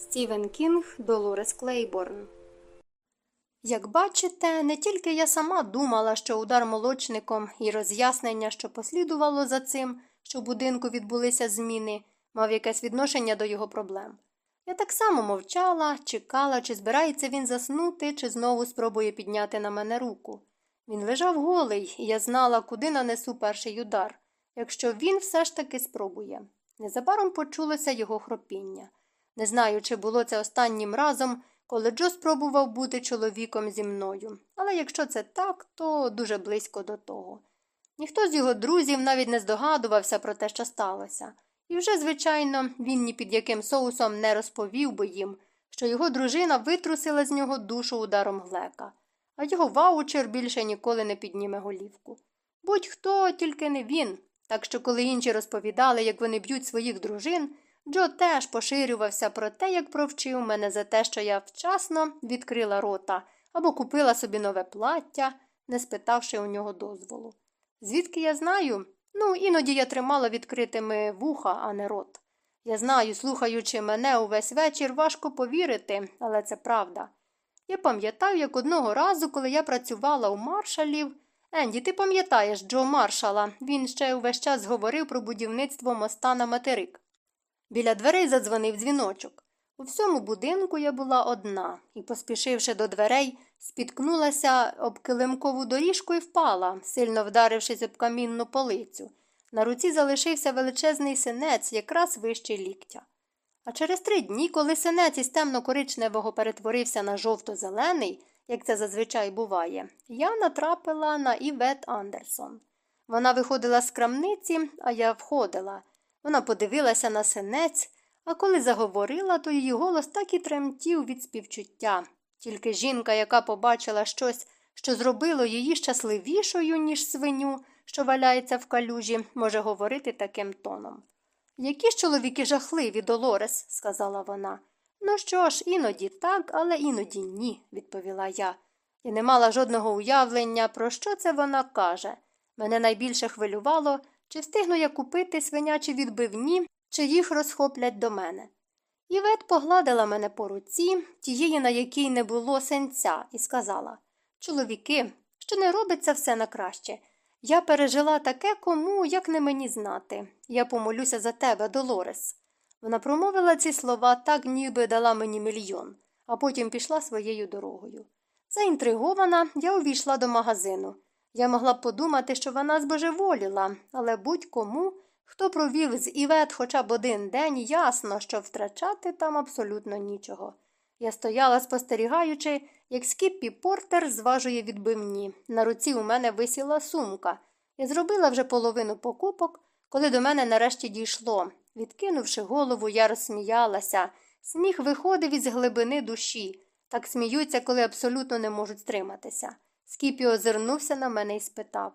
Стівен Кінг Долорес Клейборн. Як бачите, не тільки я сама думала, що удар молочником і роз'яснення, що послідувало за цим, що в будинку відбулися зміни, мав якесь відношення до його проблем. Я так само мовчала, чекала, чи збирається він заснути, чи знову спробує підняти на мене руку. Він лежав голий, і я знала, куди нанесу перший удар, якщо він все ж таки спробує. Незабаром почулося його хропіння. Не знаю, чи було це останнім разом, коли Джо спробував бути чоловіком зі мною, але якщо це так, то дуже близько до того. Ніхто з його друзів навіть не здогадувався про те, що сталося, і вже, звичайно, він ні під яким соусом не розповів би їм, що його дружина витрусила з нього душу ударом глека, а його ваучер більше ніколи не підніме голівку. Будь-хто, тільки не він. Так що, коли інші розповідали, як вони б'ють своїх дружин, Джо теж поширювався про те, як провчив мене за те, що я вчасно відкрила рота або купила собі нове плаття, не спитавши у нього дозволу. Звідки я знаю? Ну, іноді я тримала відкритими вуха, а не рот. Я знаю, слухаючи мене увесь вечір, важко повірити, але це правда. Я пам'ятаю, як одного разу, коли я працювала у маршалів. Енді, ти пам'ятаєш Джо Маршала, він ще увесь час говорив про будівництво моста на материк. Біля дверей задзвонив дзвіночок. У всьому будинку я була одна і, поспішивши до дверей, спіткнулася об килимкову доріжку і впала, сильно вдарившись об камінну полицю. На руці залишився величезний синець, якраз вище ліктя. А через три дні, коли синець із темно-коричневого перетворився на жовто-зелений, як це зазвичай буває, я натрапила на Івет Андерсон. Вона виходила з крамниці, а я входила. Вона подивилася на синець, а коли заговорила, то її голос так і тремтів від співчуття. Тільки жінка, яка побачила щось, що зробило її щасливішою, ніж свиню, що валяється в калюжі, може говорити таким тоном. Які ж чоловіки жахливі, Долорес, сказала вона. Ну що ж, іноді так, але іноді ні, відповіла я. Я не мала жодного уявлення, про що це вона каже. Мене найбільше хвилювало, чи встигну я купити свинячі відбивні, чи їх розхоплять до мене. Івет погладила мене по руці, тієї, на якій не було сенця, і сказала Чоловіки, що не робиться все на краще. Я пережила таке кому, як не мені знати. Я помолюся за тебе, Долорес. Вона промовила ці слова так, ніби дала мені мільйон, а потім пішла своєю дорогою. Заінтригована, я увійшла до магазину. Я могла б подумати, що вона збожеволіла, але будь-кому, хто провів з Івет хоча б один день, ясно, що втрачати там абсолютно нічого. Я стояла, спостерігаючи, як Скіппі Портер зважує відбивні. На руці у мене висіла сумка. Я зробила вже половину покупок, коли до мене нарешті дійшло. Відкинувши голову, я розсміялася. Сміх виходив із глибини душі. Так сміються, коли абсолютно не можуть стриматися. Скіпі озирнувся на мене і спитав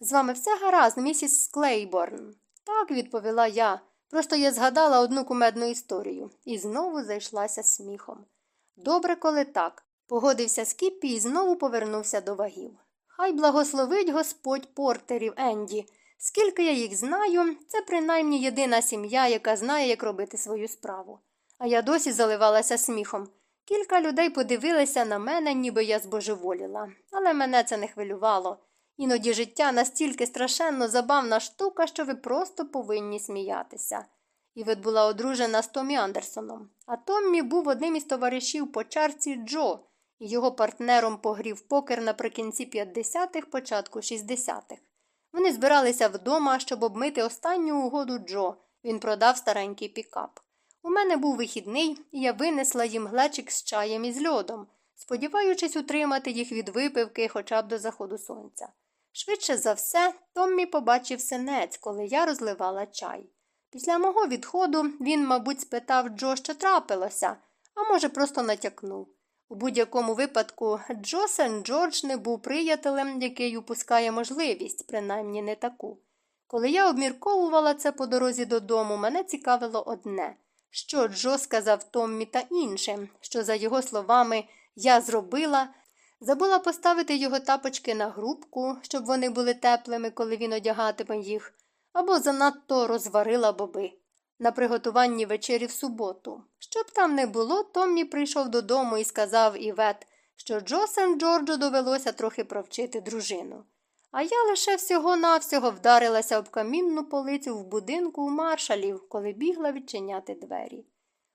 З вами все гаразд, місіс Клейборн. Так, відповіла я. Просто я згадала одну кумедну історію і знову зайшлася сміхом. Добре, коли так. Погодився Скіппі і знову повернувся до вагів. Хай благословить Господь портерів Енді. Скільки я їх знаю, це принаймні єдина сім'я, яка знає, як робити свою справу. А я досі заливалася сміхом. Кілька людей подивилися на мене, ніби я збожеволіла, але мене це не хвилювало. Іноді життя настільки страшенно забавна штука, що ви просто повинні сміятися. Івет була одружена з Томі Андерсоном, а Томмі був одним із товаришів по чарці Джо і його партнером погрів покер наприкінці 50-х, початку 60-х. Вони збиралися вдома, щоб обмити останню угоду Джо. Він продав старенький пікап. У мене був вихідний, і я винесла їм глечик з чаєм і з льодом, сподіваючись утримати їх від випивки хоча б до заходу сонця. Швидше за все, Томмі побачив синець, коли я розливала чай. Після мого відходу він, мабуть, спитав Джо, що трапилося, а може, просто натякнув. У будь-якому випадку Джо Сен Джордж не був приятелем, який упускає можливість, принаймні не таку. Коли я обмірковувала це по дорозі додому, мене цікавило одне що Джо сказав Томмі та іншим, що, за його словами, я зробила, забула поставити його тапочки на грубку, щоб вони були теплими, коли він одягатиме їх, або занадто розварила боби. на приготуванні вечері в суботу. Щоб там не було, Томмі прийшов додому і сказав Івет, що Джо Сен Джорджу довелося трохи провчити дружину. А я лише всього-навсього вдарилася об камінну полицю в будинку у маршалів, коли бігла відчиняти двері.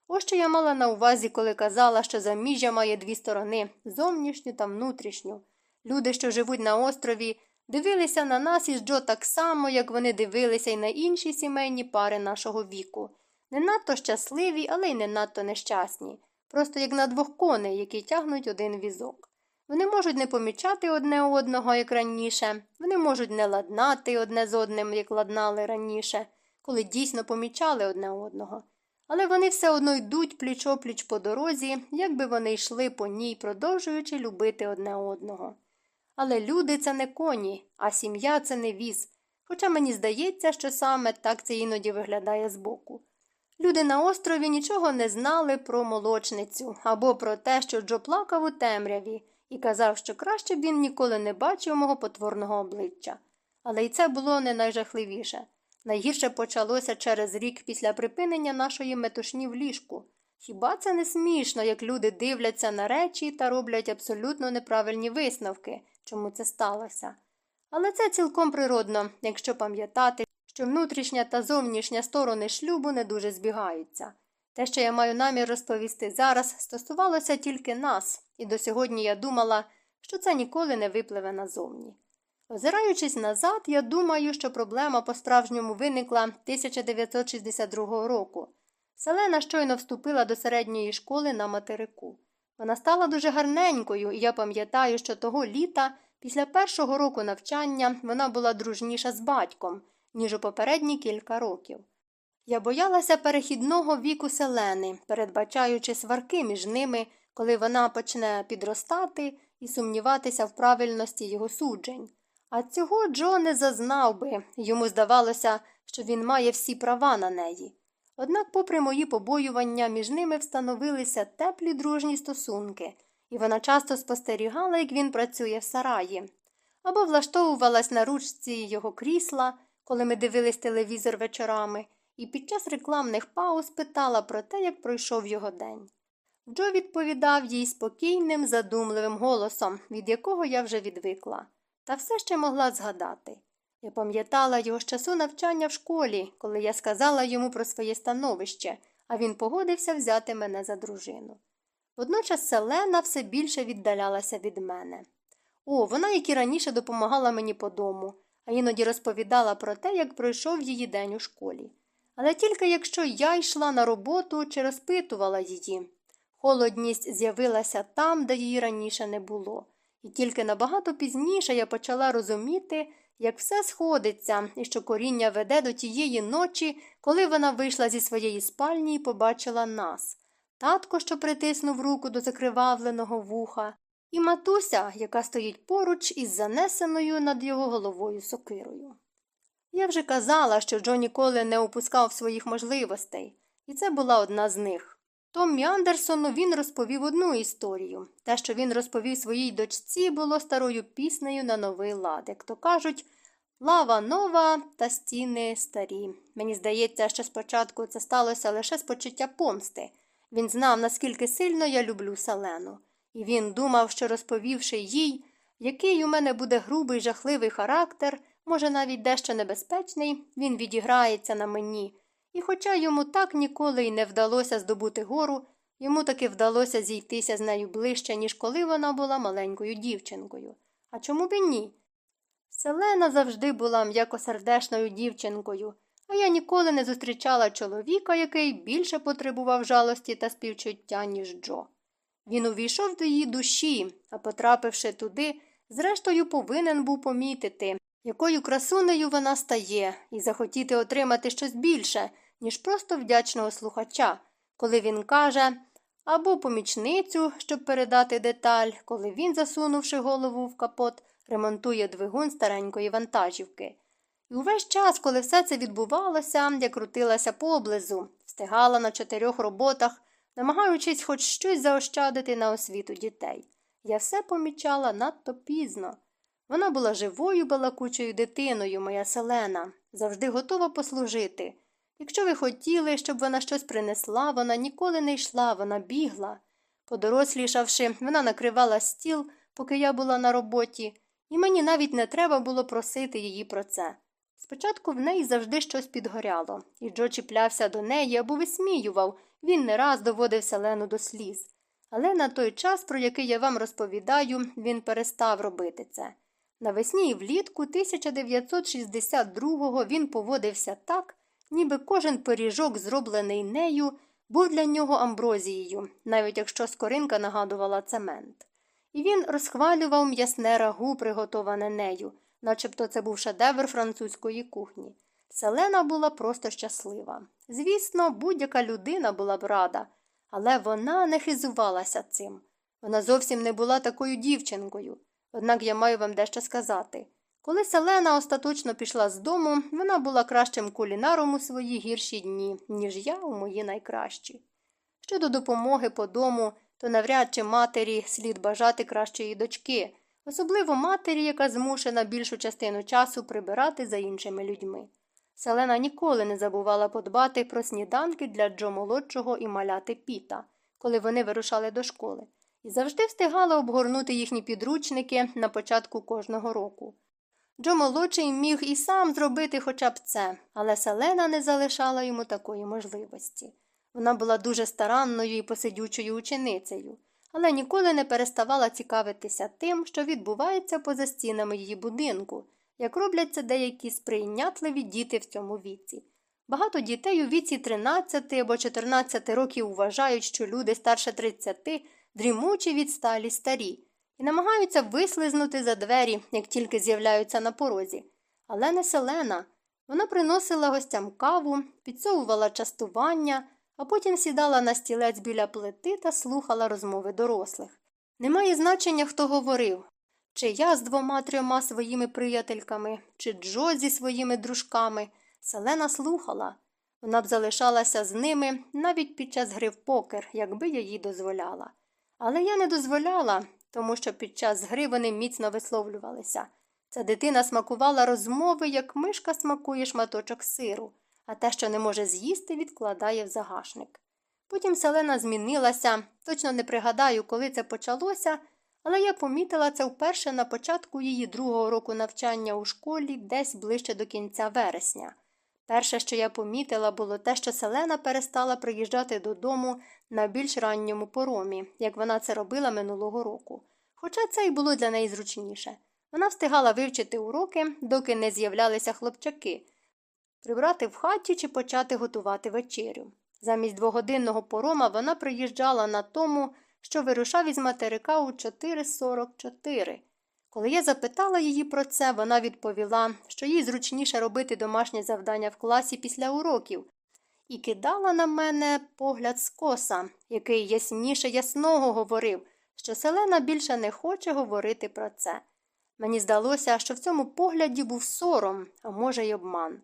Ось що я мала на увазі, коли казала, що заміжжя має дві сторони зовнішню та внутрішню. Люди, що живуть на острові, дивилися на нас із Джо так само, як вони дивилися й на інші сімейні пари нашого віку. Не надто щасливі, але й не надто нещасні, просто як на двох коней, які тягнуть один візок. Вони можуть не помічати одне одного, як раніше, вони можуть не ладнати одне з одним, як ладнали раніше, коли дійсно помічали одне одного. Але вони все одно йдуть пліч опліч по дорозі, якби вони йшли по ній, продовжуючи любити одне одного. Але люди це не коні, а сім'я це не віз. Хоча мені здається, що саме так це іноді виглядає збоку. Люди на острові нічого не знали про молочницю або про те, що Джо плакав у темряві, і казав, що краще б він ніколи не бачив мого потворного обличчя. Але й це було не найжахливіше. Найгірше почалося через рік після припинення нашої метушні в ліжку. Хіба це не смішно, як люди дивляться на речі та роблять абсолютно неправильні висновки, чому це сталося? Але це цілком природно, якщо пам'ятати, що внутрішня та зовнішня сторони шлюбу не дуже збігаються. Те, що я маю намір розповісти зараз, стосувалося тільки нас, і до сьогодні я думала, що це ніколи не випливе назовні. Озираючись назад, я думаю, що проблема по-справжньому виникла 1962 року. Селена щойно вступила до середньої школи на материку. Вона стала дуже гарненькою, і я пам'ятаю, що того літа, після першого року навчання, вона була дружніша з батьком, ніж у попередні кілька років. Я боялася перехідного віку селени, передбачаючи сварки між ними, коли вона почне підростати і сумніватися в правильності його суджень. А цього Джо не зазнав би, йому здавалося, що він має всі права на неї. Однак, попри мої побоювання, між ними встановилися теплі дружні стосунки, і вона часто спостерігала, як він працює в сараї, або влаштовувалась на ручці його крісла, коли ми дивились телевізор вечорами, і під час рекламних пауз питала про те, як пройшов його день. Джо відповідав їй спокійним, задумливим голосом, від якого я вже відвикла та все ще могла згадати. Я пам'ятала його з часу навчання в школі, коли я сказала йому про своє становище, а він погодився взяти мене за дружину. Водночас Селена все більше віддалялася від мене. О, вона, як і раніше, допомагала мені по дому, а іноді розповідала про те, як пройшов її день у школі. Але тільки якщо я йшла на роботу чи розпитувала її. Холодність з'явилася там, де її раніше не було. І тільки набагато пізніше я почала розуміти, як все сходиться і що коріння веде до тієї ночі, коли вона вийшла зі своєї спальні і побачила нас татко, що притиснув руку до закривавленого вуха, і матуся, яка стоїть поруч із занесеною над його головою сокирою. Я вже казала, що Джо ніколи не опускав своїх можливостей, і це була одна з них. Томмі Андерсону він розповів одну історію. Те, що він розповів своїй дочці, було старою піснею на новий лад, як то кажуть, лава нова та стіни старі. Мені здається, що спочатку це сталося лише з почуття помсти. Він знав, наскільки сильно я люблю Селену, і він думав, що розповівши їй, який у мене буде грубий, жахливий характер, може, навіть дещо небезпечний, він відіграється на мені. І хоча йому так ніколи й не вдалося здобути гору, йому таки вдалося зійтися з нею ближче, ніж коли вона була маленькою дівчинкою. А чому б і ні? Селена завжди була м'якосердешною дівчинкою, а я ніколи не зустрічала чоловіка, який більше потребував жалості та співчуття, ніж Джо. Він увійшов до її душі, а потрапивши туди, зрештою повинен був помітити, якою красунею вона стає, і захотіти отримати щось більше, ніж просто вдячного слухача, коли він каже або помічницю, щоб передати деталь, коли він, засунувши голову в капот, ремонтує двигун старенької вантажівки. І увесь час, коли все це відбувалося, я крутилася поблизу, встигала на чотирьох роботах, намагаючись хоч щось заощадити на освіту дітей. Я все помічала надто пізно. Вона була живою балакучою дитиною, моя селена, завжди готова послужити. Якщо ви хотіли, щоб вона щось принесла, вона ніколи не йшла, вона бігла. Подорослішавши, вона накривала стіл, поки я була на роботі, і мені навіть не треба було просити її про це. Спочатку в неї завжди щось підгоряло, і Джо чіплявся до неї або висміював, він не раз доводив селену до сліз. Але на той час, про який я вам розповідаю, він перестав робити це. Навесні і влітку 1962-го він поводився так, ніби кожен пиріжок, зроблений нею, був для нього амброзією, навіть якщо скоринка нагадувала цемент. І він розхвалював м'ясне рагу, приготоване нею, начебто це був шедевр французької кухні. Селена була просто щаслива. Звісно, будь-яка людина була б рада, але вона не хизувалася цим. Вона зовсім не була такою дівчинкою. Однак я маю вам дещо сказати. Коли Селена остаточно пішла з дому, вона була кращим кулінаром у свої гірші дні, ніж я у мої найкращі. Щодо допомоги по дому, то навряд чи матері слід бажати кращої дочки, особливо матері, яка змушена більшу частину часу прибирати за іншими людьми. Селена ніколи не забувала подбати про сніданки для Джо молодшого і маляти піта, коли вони вирушали до школи, і завжди встигала обгорнути їхні підручники на початку кожного року. Джо молодший міг і сам зробити хоча б це, але Селена не залишала йому такої можливості. Вона була дуже старанною і посидючою ученицею, але ніколи не переставала цікавитися тим, що відбувається поза стінами її будинку, як роблять це деякі сприйнятливі діти в цьому віці. Багато дітей у віці 13 або 14 років вважають, що люди старше 30 дрімучі відсталі старі і намагаються вислизнути за двері, як тільки з'являються на порозі. Але не селена. Вона приносила гостям каву, підсовувала частування, а потім сідала на стілець біля плити та слухала розмови дорослих. Немає значення, хто говорив чи я з двома трьома своїми приятельками, чи Джо зі своїми дружками. Селена слухала. Вона б залишалася з ними навіть під час гри в покер, якби я їй дозволяла. Але я не дозволяла, тому що під час гри вони міцно висловлювалися. Ця дитина смакувала розмови, як мишка смакує шматочок сиру, а те, що не може з'їсти, відкладає в загашник. Потім селена змінилася, точно не пригадаю, коли це почалося, але я помітила це вперше на початку її другого року навчання у школі десь ближче до кінця вересня. Перше, що я помітила, було те, що Селена перестала приїжджати додому на більш ранньому поромі, як вона це робила минулого року. Хоча це й було для неї зручніше. Вона встигала вивчити уроки, доки не з'являлися хлопчаки, прибрати в хаті чи почати готувати вечерю. Замість двогодинного порома вона приїжджала на тому, що вирушав із материка у 4.44. Коли я запитала її про це, вона відповіла, що їй зручніше робити домашнє завдання в класі після уроків, і кидала на мене погляд скоса, який ясніше ясного говорив, що Селена більше не хоче говорити про це. Мені здалося, що в цьому погляді був сором, а може, й обман.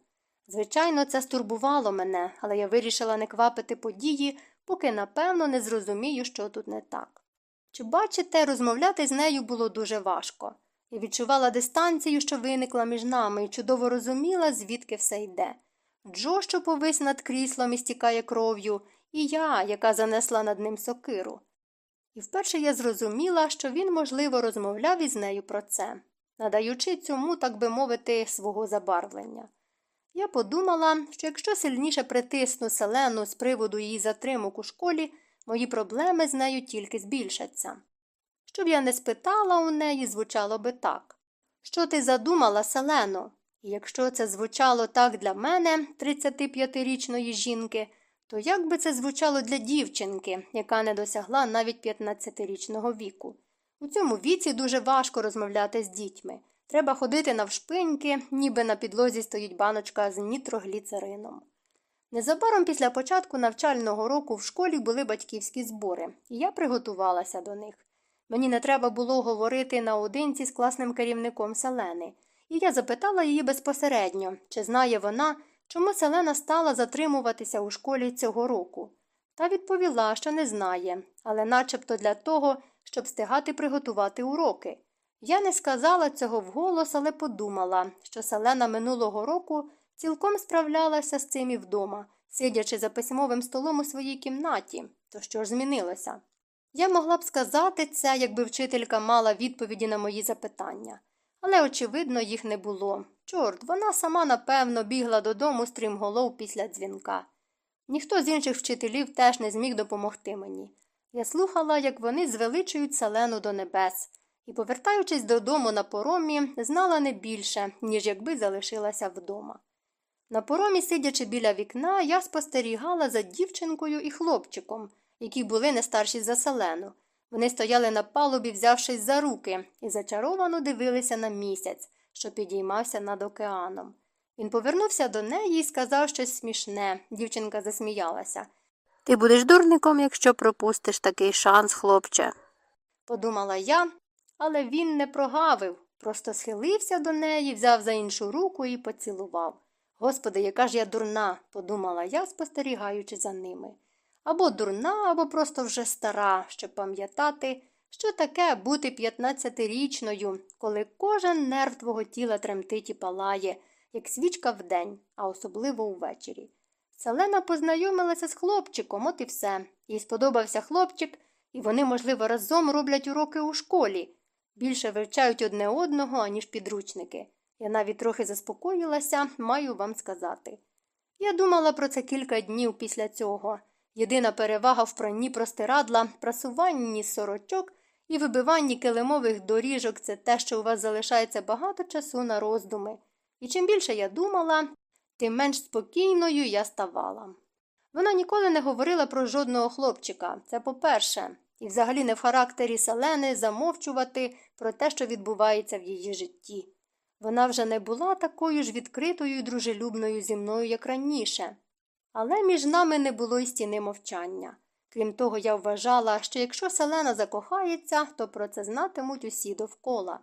Звичайно, це стурбувало мене, але я вирішила не квапити події, поки напевно не зрозумію, що тут не так. Чи бачите, розмовляти з нею було дуже важко. Я відчувала дистанцію, що виникла між нами, і чудово розуміла, звідки все йде. Джо, що повис над кріслом і стікає кров'ю, і я, яка занесла над ним сокиру. І вперше я зрозуміла, що він, можливо, розмовляв із нею про це, надаючи цьому, так би мовити, свого забарвлення. Я подумала, що якщо сильніше притисну селену з приводу її затримок у школі, мої проблеми з нею тільки збільшаться. Щоб я не спитала у неї, звучало би так Що ти задумала, Селено? І якщо це звучало так для мене, 35-річної жінки, то як би це звучало для дівчинки, яка не досягла навіть 15-річного віку? У цьому віці дуже важко розмовляти з дітьми. Треба ходити навшпиньки, ніби на підлозі стоїть баночка з нітрогліцерином. Незабаром після початку навчального року в школі були батьківські збори, і я приготувалася до них. Мені не треба було говорити наодинці з класним керівником Селени, і я запитала її безпосередньо, чи знає вона, чому Селена стала затримуватися у школі цього року. Та відповіла, що не знає, але начебто для того, щоб встигати приготувати уроки. Я не сказала цього вголос, але подумала, що Селена минулого року цілком справлялася з цим і вдома, сидячи за письмовим столом у своїй кімнаті. То що ж змінилося? Я могла б сказати це, якби вчителька мала відповіді на мої запитання. Але, очевидно, їх не було. Чорт, вона сама, напевно, бігла додому стрімголов після дзвінка. Ніхто з інших вчителів теж не зміг допомогти мені. Я слухала, як вони звеличують селену до небес, і, повертаючись додому на поромі, знала не більше, ніж якби залишилася вдома. На поромі, сидячи біля вікна, я спостерігала за дівчинкою і хлопчиком, які були не старші за селену. Вони стояли на палубі, взявшись за руки, і зачаровано дивилися на місяць, що підіймався над океаном. Він повернувся до неї і сказав щось смішне. Дівчинка засміялася. Ти будеш дурником, якщо пропустиш такий шанс, хлопче. Подумала я, але він не прогавив, просто схилився до неї, взяв за іншу руку і поцілував. Господи, яка ж я дурна, подумала я, спостерігаючи за ними. Або дурна, або просто вже стара, щоб пам'ятати, що таке бути п'ятнадцятирічною, коли кожен нерв твого тіла тремтить і палає, як свічка вдень, а особливо увечері. Селена познайомилася з хлопчиком, от і все. Їй сподобався хлопчик, і вони, можливо, разом роблять уроки у школі. Більше вивчають одне одного, аніж підручники. Я навіть трохи заспокоїлася, маю вам сказати. Я думала про це кілька днів після цього. Єдина перевага в пранні простирадла, прасуванні сорочок і вибиванні килимових доріжок це те, що у вас залишається багато часу на роздуми. І чим більше я думала, тим менш спокійною я ставала. Вона ніколи не говорила про жодного хлопчика, це по-перше, і взагалі не в характері селени замовчувати про те, що відбувається в її житті. Вона вже не була такою ж відкритою і дружелюбною зі мною, як раніше. Але між нами не було й стіни мовчання. Крім того, я вважала, що якщо селена закохається, то про це знатимуть усі довкола.